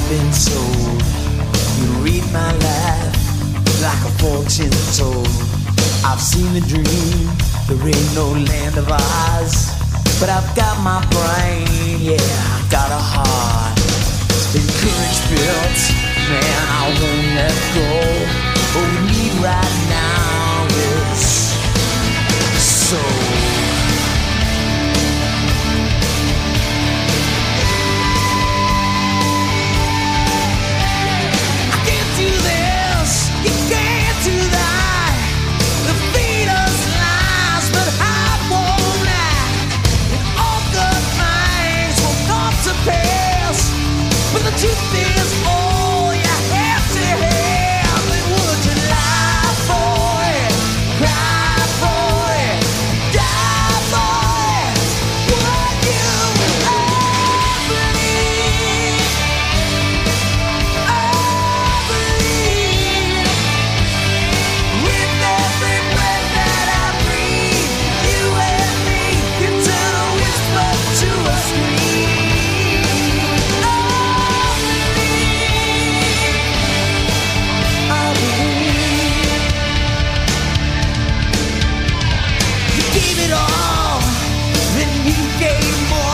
told. You read my life like a fortune told. I've seen the dream, there ain't no land of Oz. But I've got my brain, yeah, I've got a heart. And courage built, man, I won't let go. you gave more.